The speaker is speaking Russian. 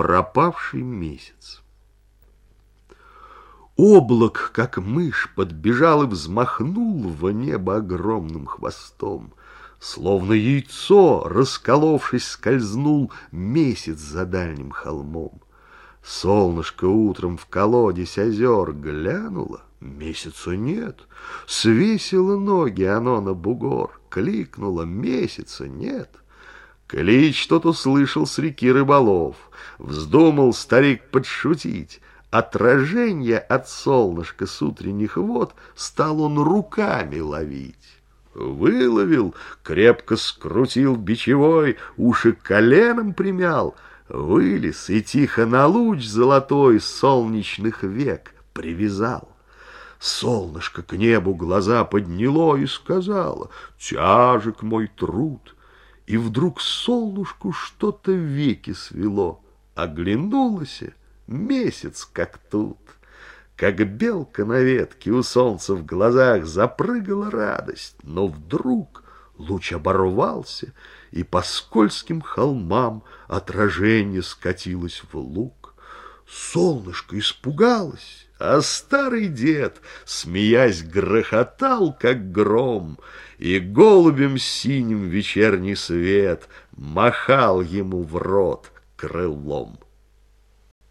пропавший месяц. Облак, как мышь, подбежал и взмахнул в небо огромным хвостом. Словно яйцо, расколовшись, скользнул месяц за дальним холмом. Солнышко утром в колодец озер глянуло, месяца нет. Свесило ноги оно на бугор, кликнуло, месяца нет. Клич тот услышал с реки рыболов, вздумал старик подшутить. Отражение от солнышка с утренних вод стал он руками ловить. Выловил, крепко скрутил бичевой, уши коленом примял, вылез и тихо на луч золотой солнечных век привязал. Солнышко к небу глаза подняло и сказала, «Тяжек мой труд!» И вдруг солнышку что-то веки свело, Оглянулось, месяц как тут. Как белка на ветке у солнца в глазах запрыгала радость, но вдруг луч оборвался, и по скользким холмам отражение скатилось в луг. Солнышко испугалось, а старый дед, смеясь, грохотал, как гром, и голубем синим вечерний свет махал ему в рот крылом.